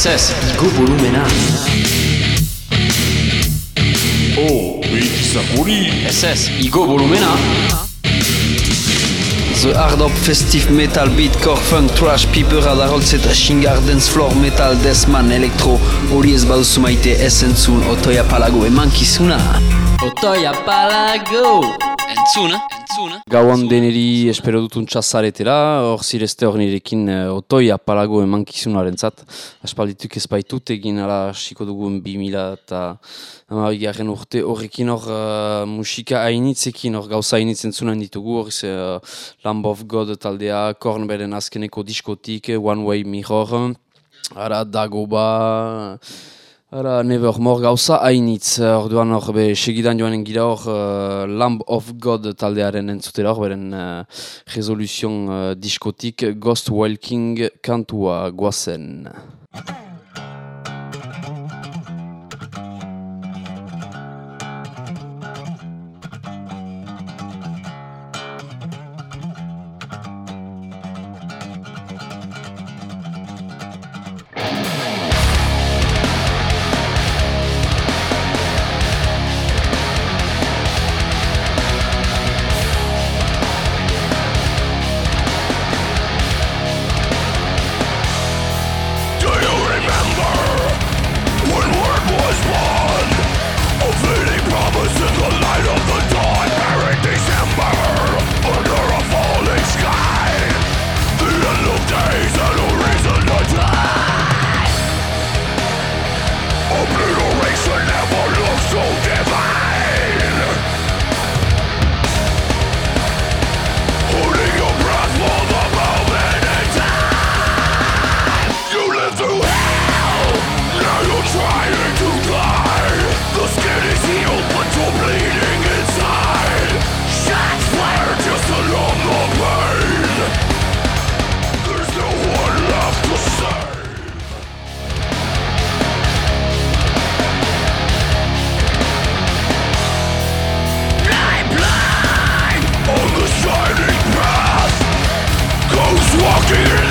SS, igo volumena. Oh, beti zapuri. SS, igo volumena. The hard up festive metal beat core funk trash piper adaroltz eta shingar dance floor metal desman elektro hori ez baduzu maite esentzun otoia palago emankizuna Otoia palago! Entzuna, entzuna. Gauan deneri espero dutun txazaretera, hor zirezte hor nirekin uh, otoi apalago emankizunaren zat. Aspaldituk ez baitut egin ala hasiko dugun 2000 eta amabigaren urte horrekin hor uh, musika hainitzekin, hor gauza hainitzen zunan ditugu, hor uh, Lamb of God taldea, Kornberen azkeneko diskotik, One Way Mirror, ara Dagoba, Ara, Nevermore gauza hainitz, orduan hor, be, segidan joanen gira hor, uh, Lamb of God taldearen entzutera hor, beren uh, resoluzion uh, diskotik Ghost Walking kantua guazen. Of days and no reason to die. Cheaters.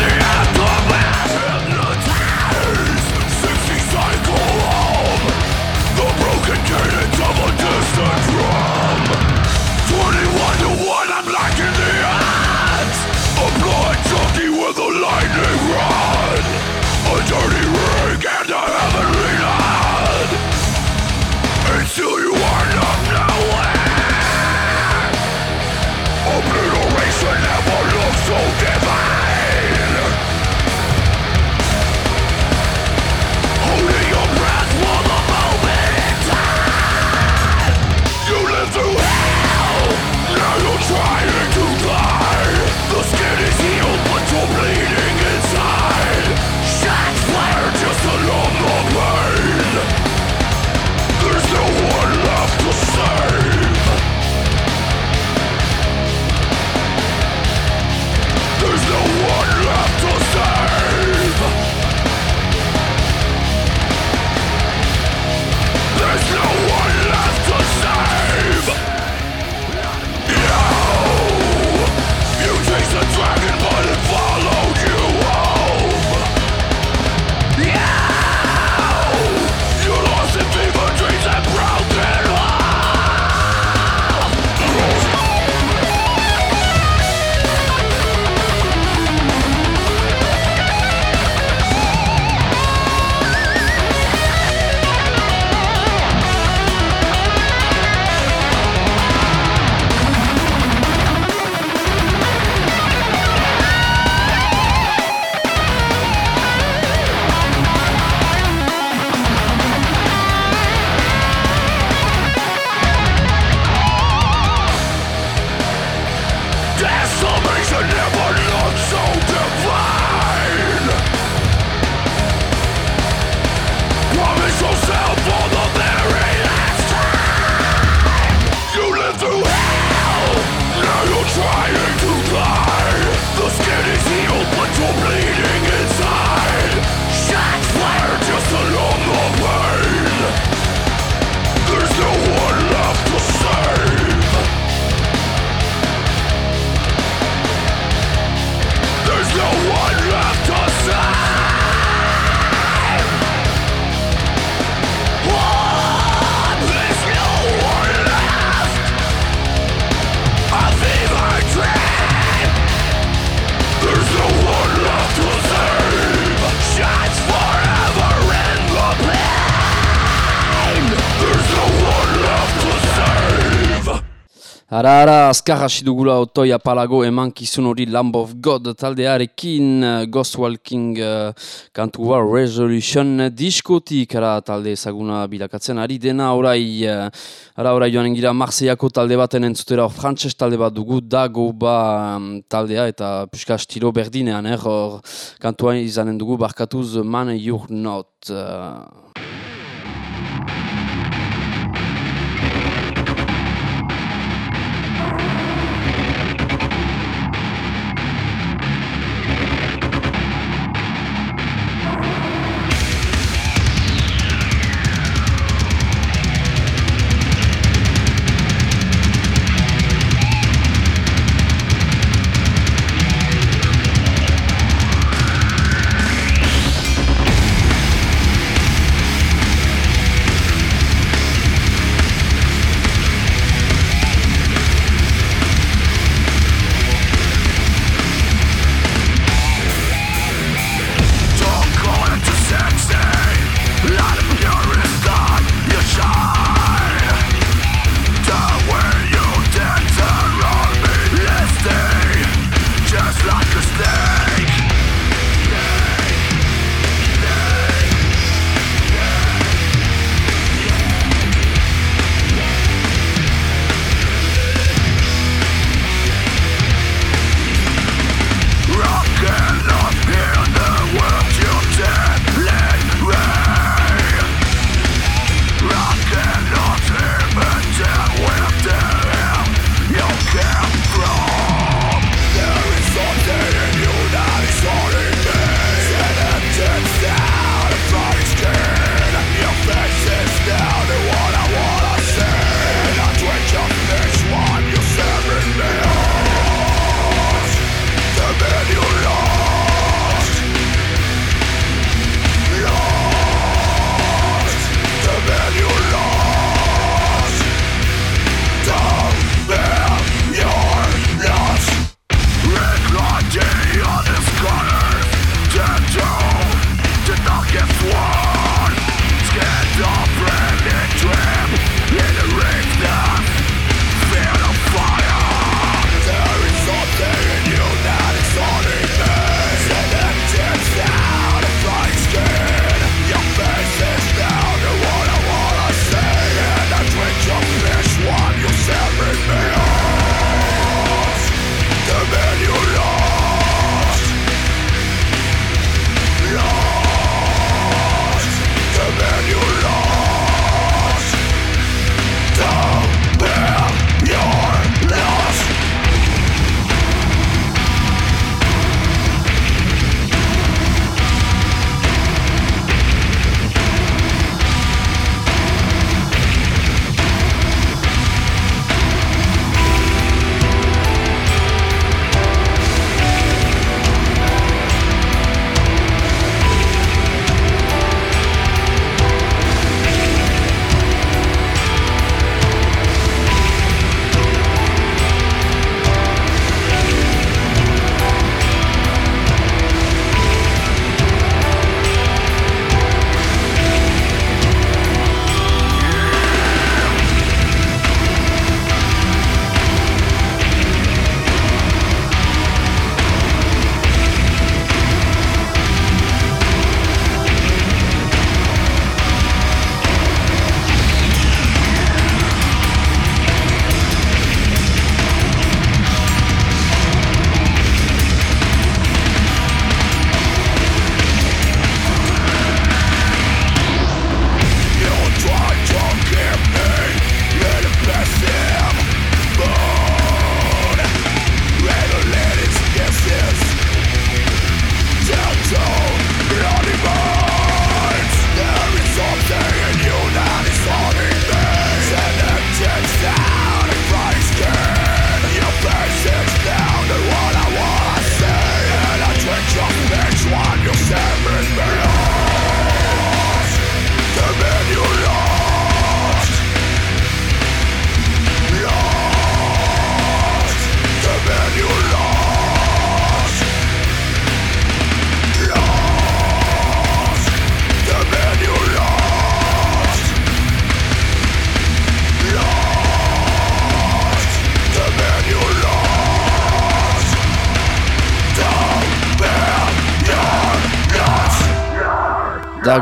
Ara, ara, azkar hasi dugula otoi apalago eman kizun hori Lamb of God taldearekin uh, Ghost Walking uh, kantua Resolution diskotik, ara talde ezaguna bilakatzen ari dena orai, uh, ara orai joan engira Marseillako talde baten entzutera frantses talde bat dugu dago ba um, taldea eta puska estilo berdinean, eh, hor kantua izanen dugu barkatuz Man You're Not. Uh,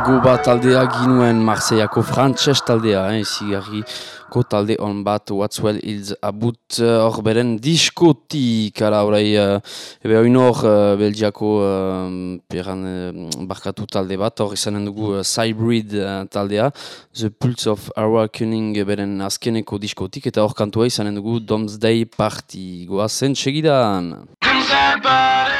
dago bat taldea ginuen Marseillako frantses taldea, eh, zigarriko talde on bat Watswell Hills abut eh, hor uh, beren diskotik, ara orai, uh, ebe hori nor uh, Belgiako uh, peran uh, barkatu talde bat, hor izanen dugu uh, Cybrid uh, taldea, The Pulse of Awakening beren azkeneko diskotik, eta hor kantua izanen dugu Domsday Party, goazen segidan. Fahrenheit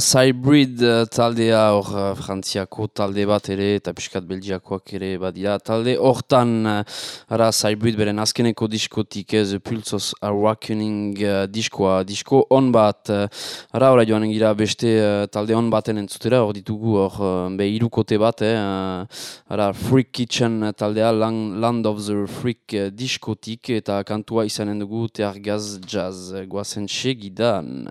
Cybrid eh, taldea hor uh, frantziako talde bat ere eta piskat belgiakoak ere badira. Talde hortan, uh, ara, Cybrid beren azkeneko diskotik ez Pulsos Awakening diskoa, disko on bat. Ara, ora joan gira beste talde on baten entzutera, hor ditugu hor be irukote bat, eh, ara, Freak Kitchen taldea, Land, Land of the Freak diskotik eta kantua izanen dugu Teargaz Jazz, guazen segidan.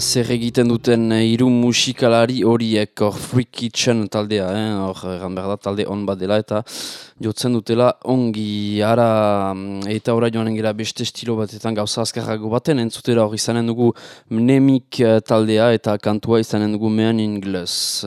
zer egiten duten eh, hiru musikalari horiek hor Free Kitchen taldea, eh, hor eh? egan berda talde on bat dela eta jotzen dutela ongi ara mm, eta ora joanen gira beste estilo batetan gauza azkarrago baten entzutera hor izanen dugu Mnemik eh, taldea eta kantua izanen dugu Mean Inglis.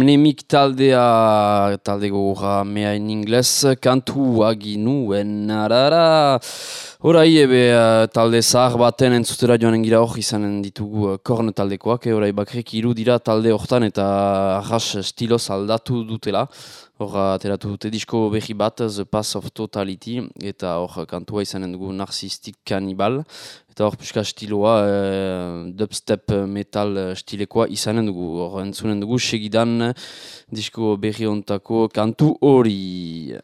Mnemik taldea, talde gogorra mea in ingles, kantu aginu enarara... En Horai, ebe eh, talde zahar baten entzutera joanen gira hor izanen ditugu eh, korn taldekoak, e, horai bakrek iru dira talde hortan eta arras estiloz aldatu dutela. Hor, ateratu dute disko behi bat, The Pass of Totality, eta hor kantua izanen dugu Narcistic Cannibal, eta hor puska estiloa e, dubstep metal estilekoa izanen dugu. Hor entzunen dugu segidan disko behi ontako kantu hori.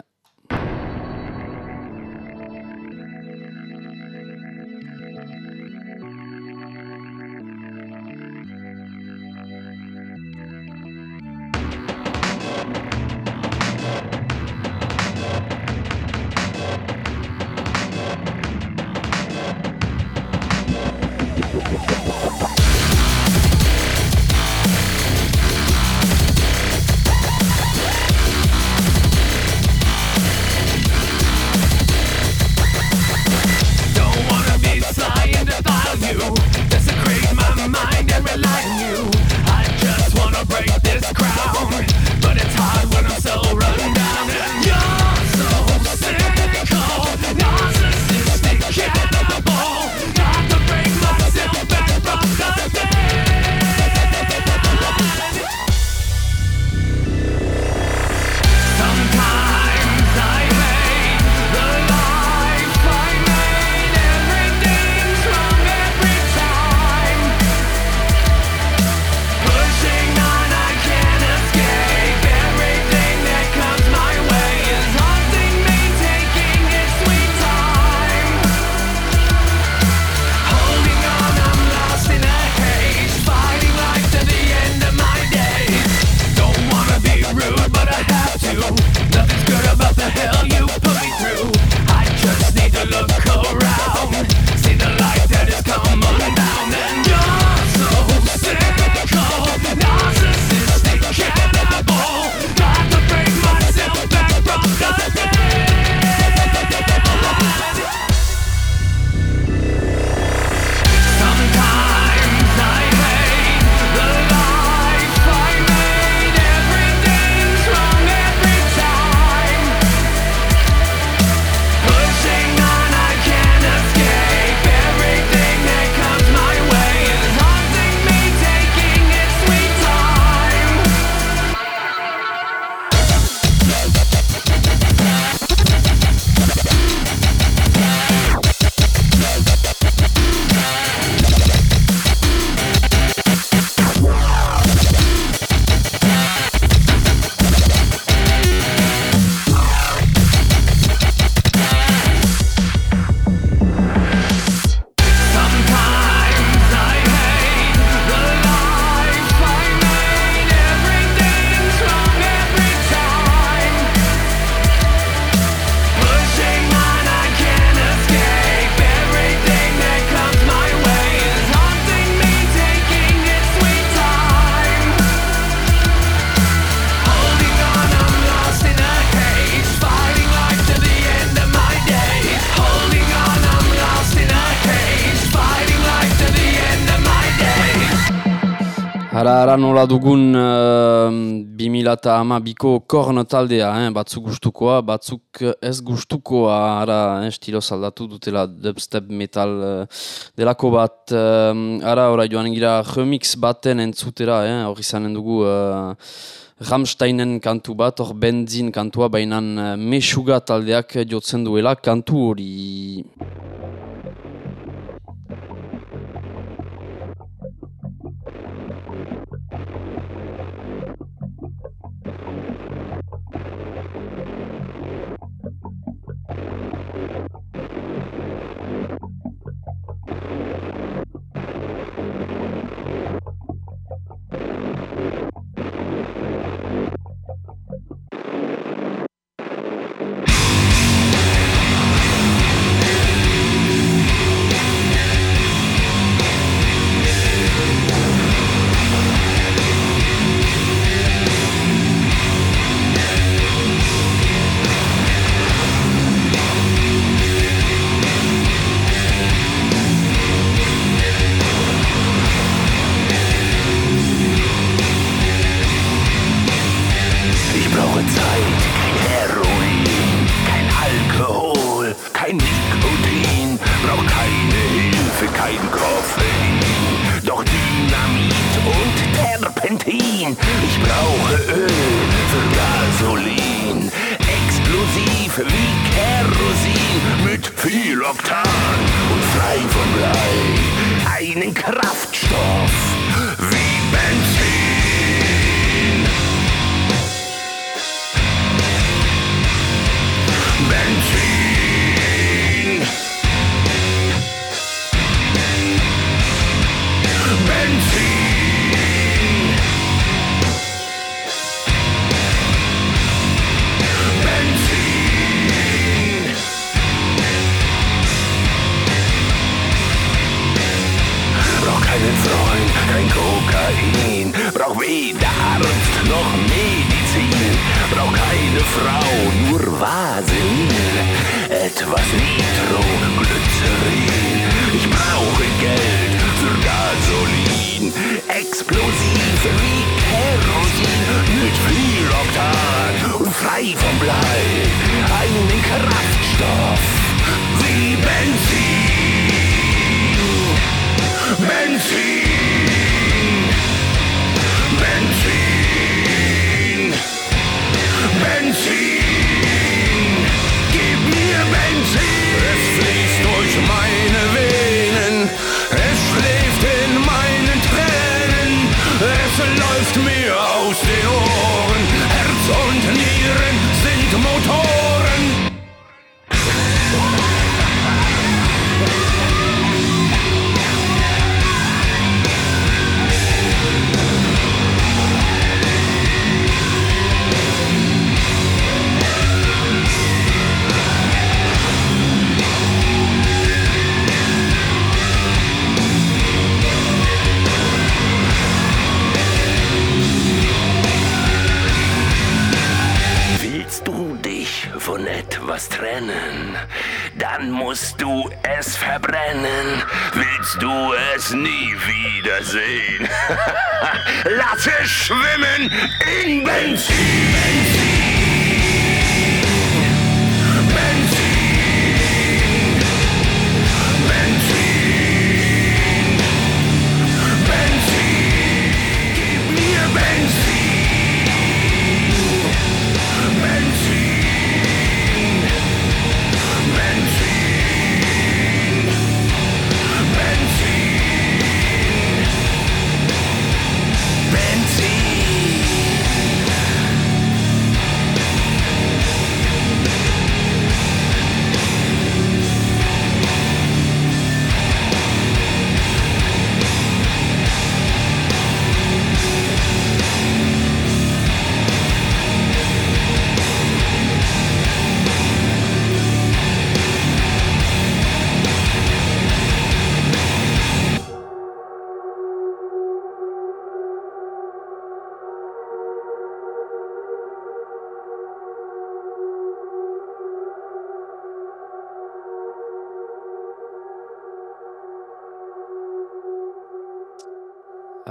nola dugun ehm, uh, 2008ko korn taldea, hein, batzuk gustukoa, batzuk ez gustukoa, ara, hein, estilo saldatu dutela dubstep metal uh, delako bat, uh, ara, ora joan gira remix baten entzutera, hein, hori zanen dugu... Uh, Ramsteinen kantu bat, hor benzin kantua, baina uh, mesuga taldeak jotzen duela kantu hori... Invention!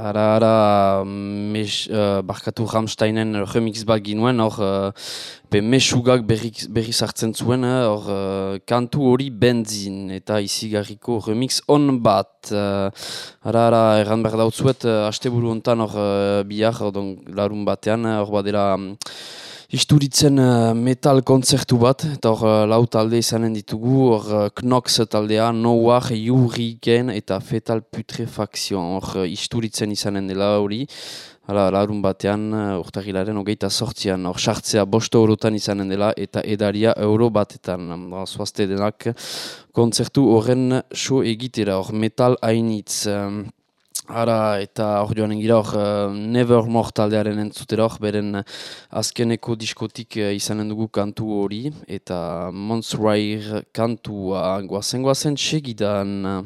Ara, ara, mes, uh, barkatu Rammsteinen remix bat ginuen, hor, uh, be mesugak berri, sartzen zuen, eh, hor, uh, kantu hori benzin, eta izigarriko remix on bat. Uh, ara, ara, erran behar dautzuet, uh, haste buru hor, uh, bihar, odon, larun batean, hor badela, um, Isturitzen uh, metal kontzertu bat, eta hor uh, lau talde izanen ditugu, hor uh, Knox taldea, Noir, Jurigen eta Fetal Putrefakzion, hor uh, isturitzen izanen dela hori, Hala, larun batean, urtagilaren hogeita sortzian, hor sartzea bosto eurotan izanen dela eta edaria euro batetan. Zoazte denak kontzertu horren so egitera, hor metal hainitz. Um, Ara, eta hor joan engira hor uh, Nevermore taldearen entzutera hor, beren azkeneko diskotik uh, izanen dugu kantu hori, eta Monsrair kantua guazen guazen segidan.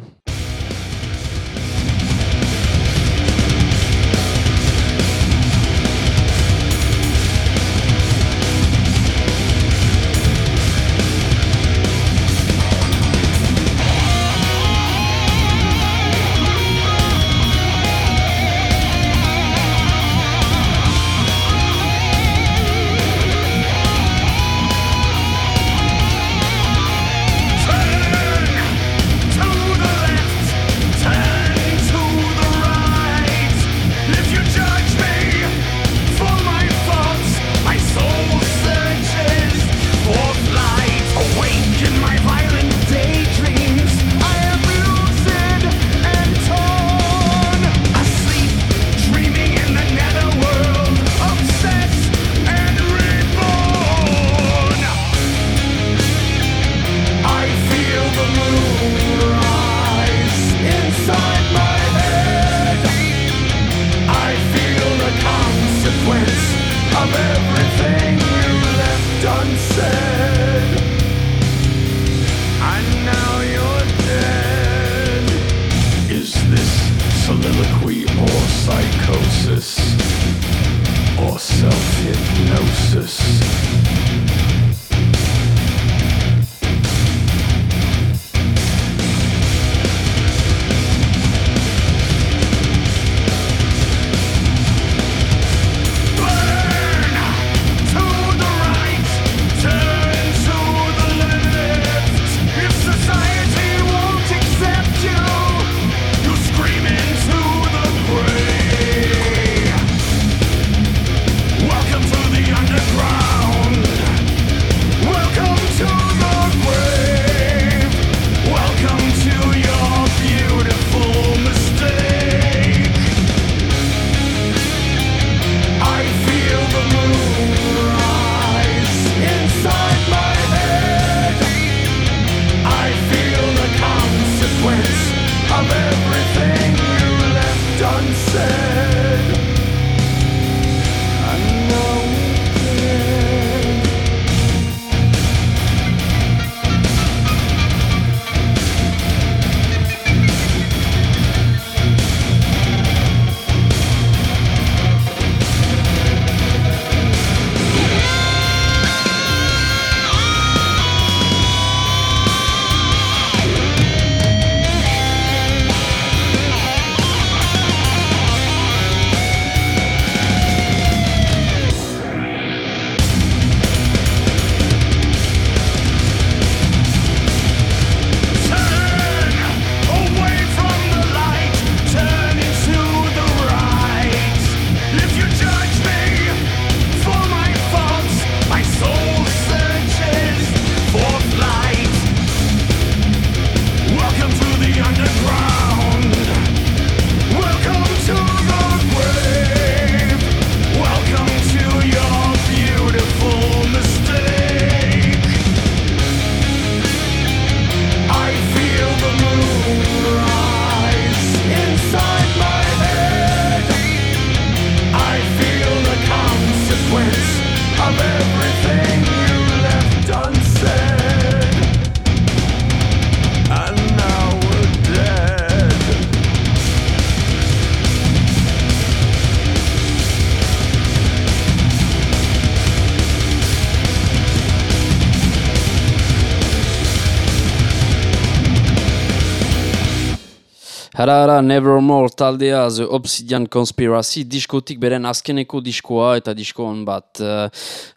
Hara, hara, Nevermore taldea, The Obsidian Conspiracy, diskotik beren azkeneko diskoa eta disko on bat. Uh,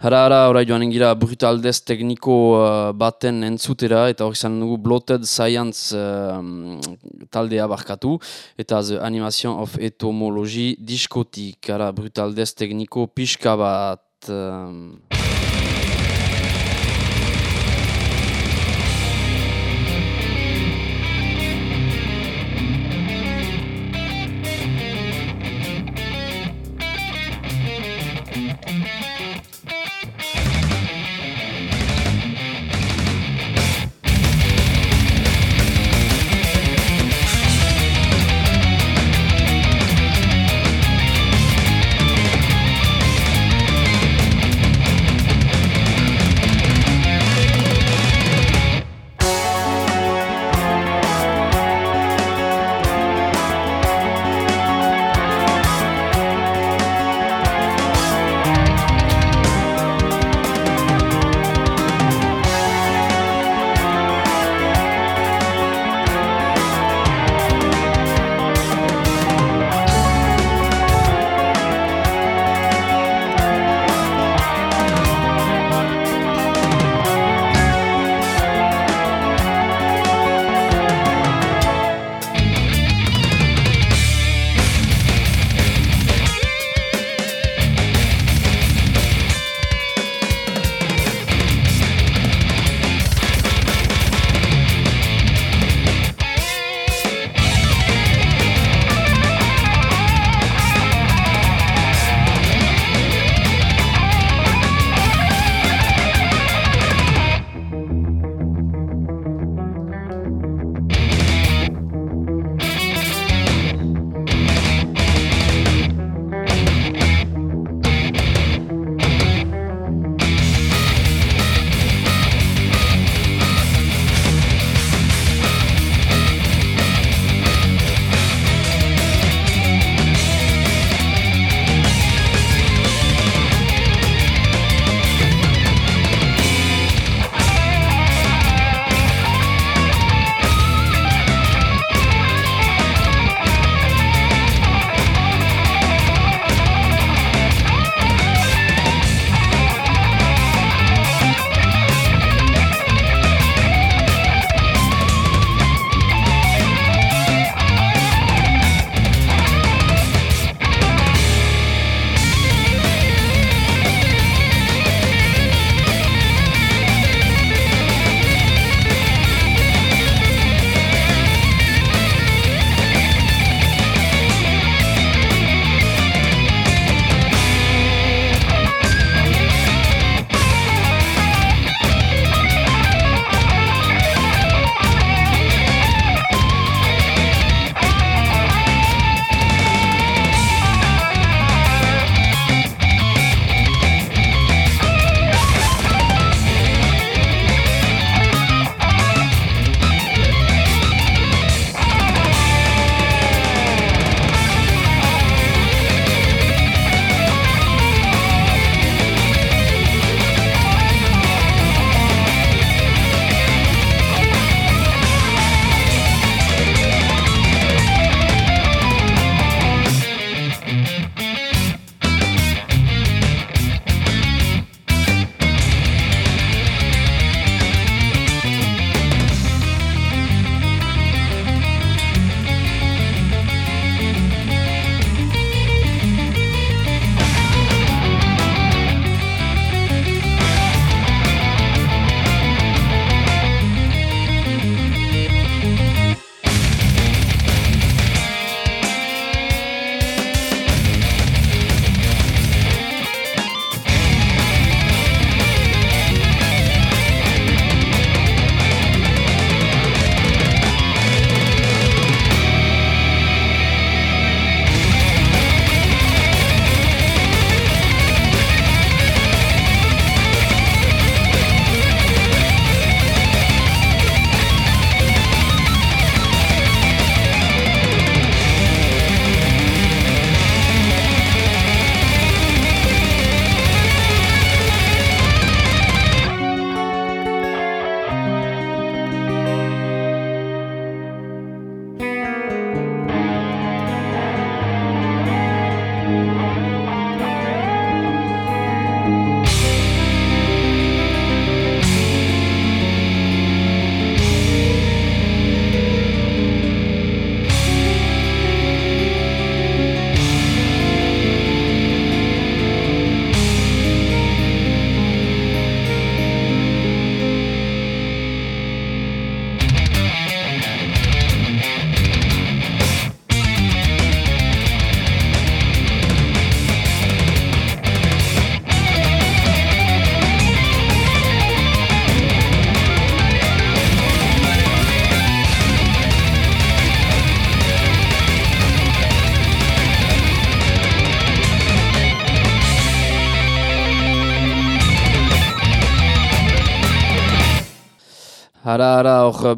hara, hara, orai joan engira brutaldez tekniko uh, baten entzutera, eta hori izan dugu Bloated Science uh, taldea barkatu, eta The Animation of Entomology diskotik, hara, brutaldez tekniko pixka bat. Um...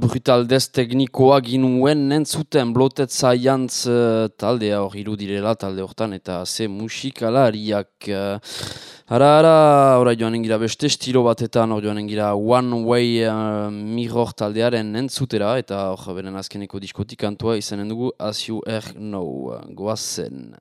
brutal dez teknikoa ginuen nentzuten blotet zaiantz uh, taldea hor irudirela talde hortan eta ze musikalariak. Uh, ara, ara, ora joan engira beste estilo batetan, hor joan engira One Way uh, Mirror taldearen nentzutera eta hor beren azkeneko diskotik antua izanen dugu As You Er Know, goazen.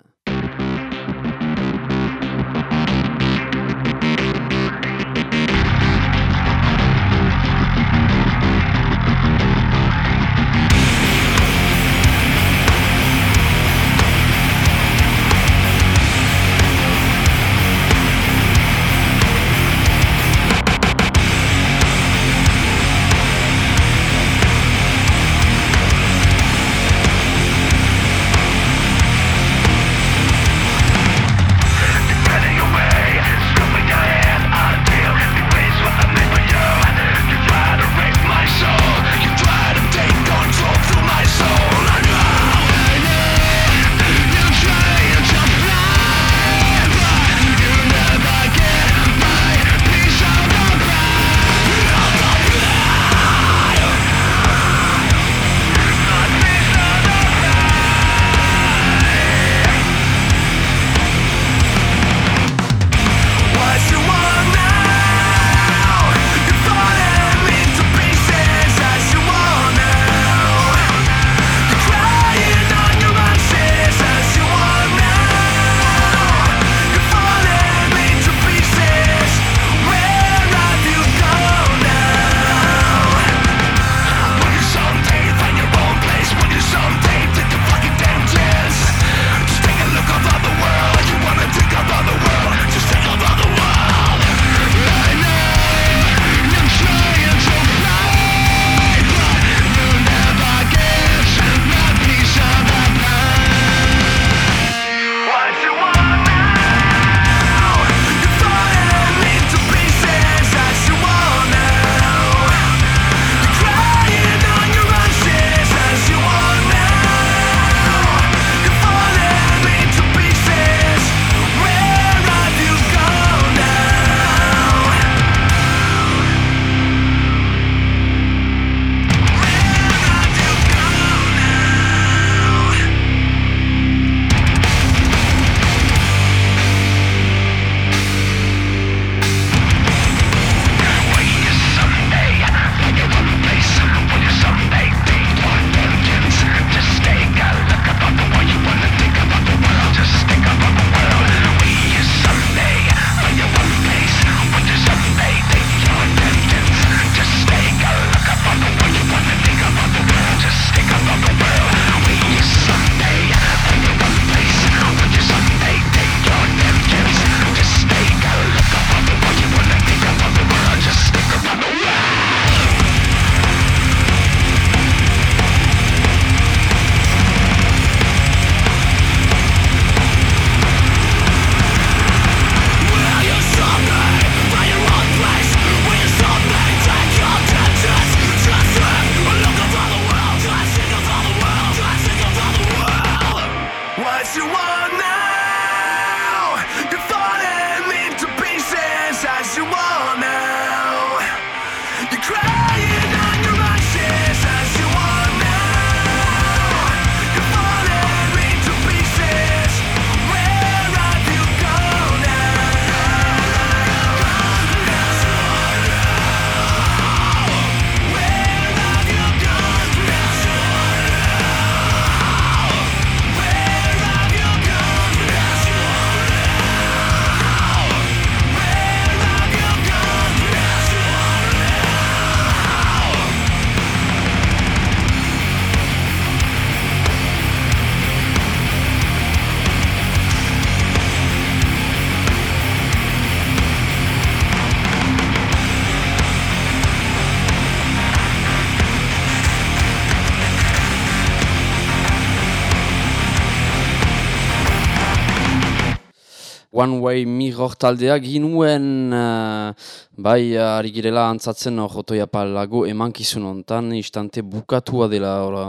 One Way Mirror taldea ginuen uh, bai ari girela antzatzen hor otoia palago emankizun hontan istante bukatua dela ora-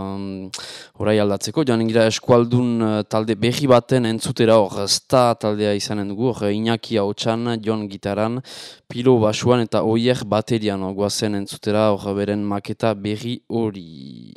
orai aldatzeko. Joan gira eskualdun uh, talde berri baten entzutera hor sta taldea izanen dugu. Hor Iñaki hautsan Jon gitaran Pilo basuan eta oier baterian hor guazen entzutera hor beren maketa berri hori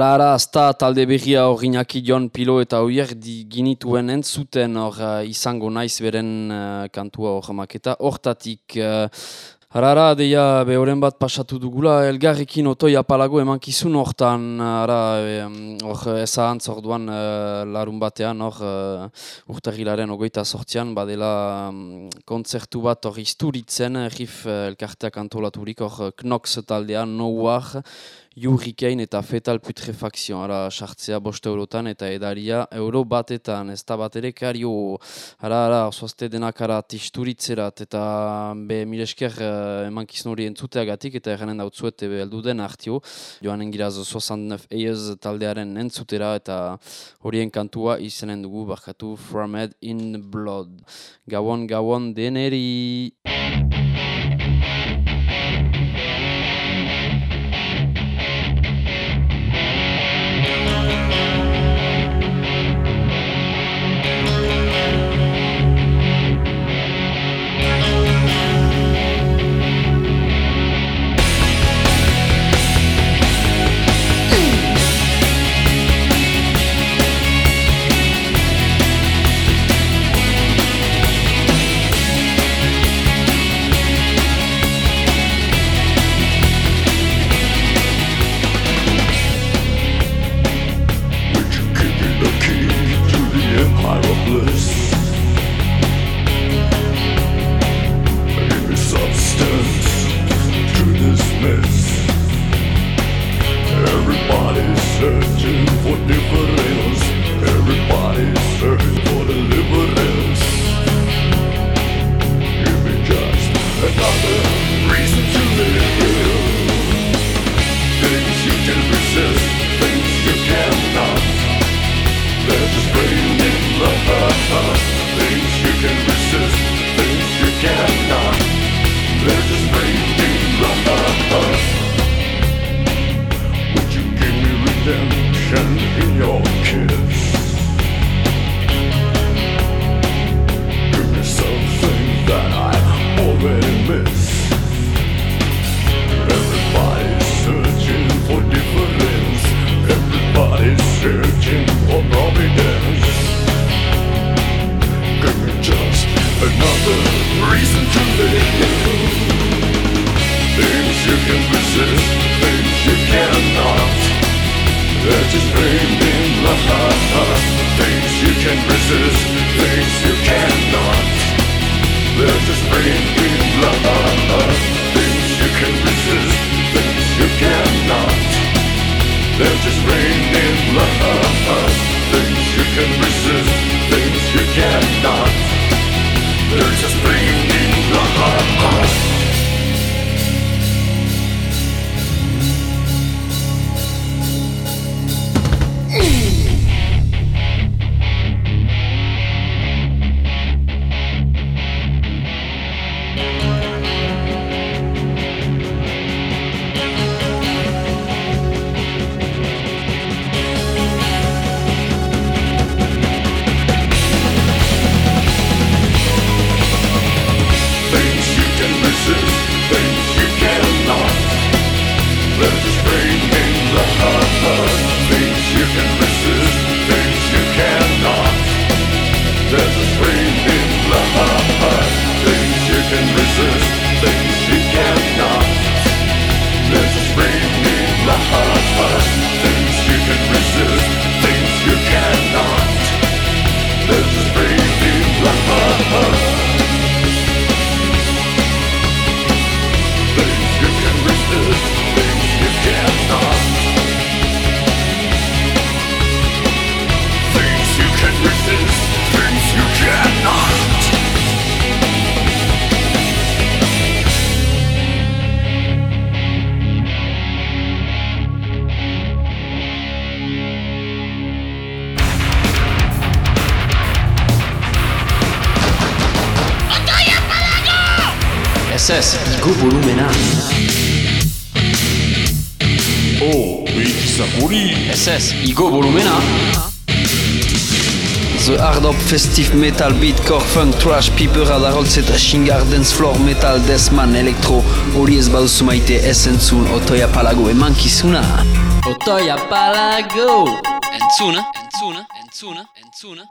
Hara, azta talde berria hor Iñaki Jon Pilo eta hoier di ginituen entzuten hor eh, izango naiz beren eh, kantua hor maketa. Hortatik, uh, hara, deia behoren bat pasatu dugula, elgarrekin otoi apalago emankizun hortan, hara, em, hor ezahantz orduan uh, larun batean, hor uh, urtarrilaren ogoita sortzian, badela kontzertu bat hor isturitzen, rif uh, elkarteak antolaturik hor Knox taldean, No Hurricane eta Fetal Putrefaction, ara sartzea bost eurotan eta edaria euro batetan, ez da bat ere kario, ara, ara, zoazte denak ara tisturitzerat eta be milesker uh, emankizun hori entzuteagatik eta erranen dautzuet ebe heldu den hartio, joan engiraz 69 eiez taldearen entzutera eta horien kantua izenen dugu barkatu From Head in Blood. Gabon, gabon deneri! go volumena The hard up festive metal beat core funk trash piper da rolls eta shingar dance floor metal desman electro hori ez baduzu maite ez entzun otoia palago eman kizuna. Otoia palago. Entzuna entzuna entzuna entzuna.